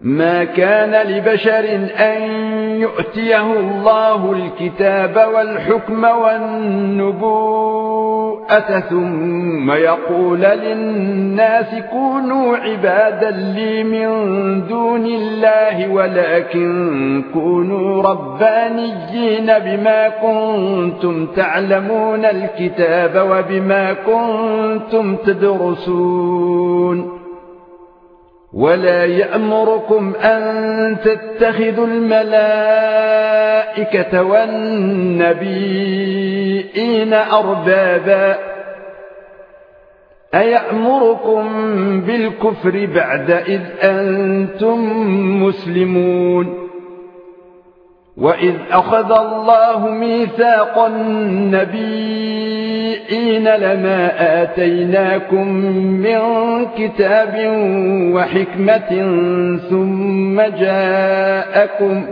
ما كان لبشر ان يؤتيه الله الكتاب والحكم والنبوءه ثم يقول للناس كونوا عبادا لي من دون الله ولكن كونوا ربانيين بما كنتم تعلمون الكتاب وبما كنتم تدرسون ولا يأمركم أن تتخذوا الملائكة والنبيين أربابا أيأمركم بالكفر بعد إذ أنتم مسلمون وإذ أخذ الله ميثاق النبيين لما آتيناكم من كتاب وحكمة ثم جاءكم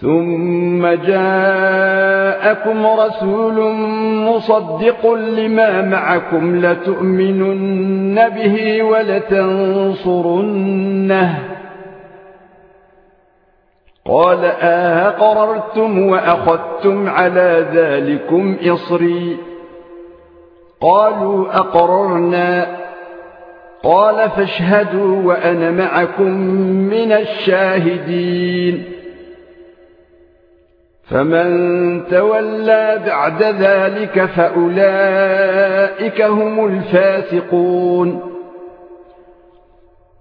ثم جاءكم رسول مصدق لما معكم لتؤمنن به ولتنصرنه قال أقررتم وأخذتم على ذلكم إصري. قالوا أقررنا. قال فاشهدوا وأنا معكم من الشاهدين. فمن تولى بعد ذلك فأولئك هم الفاسقون.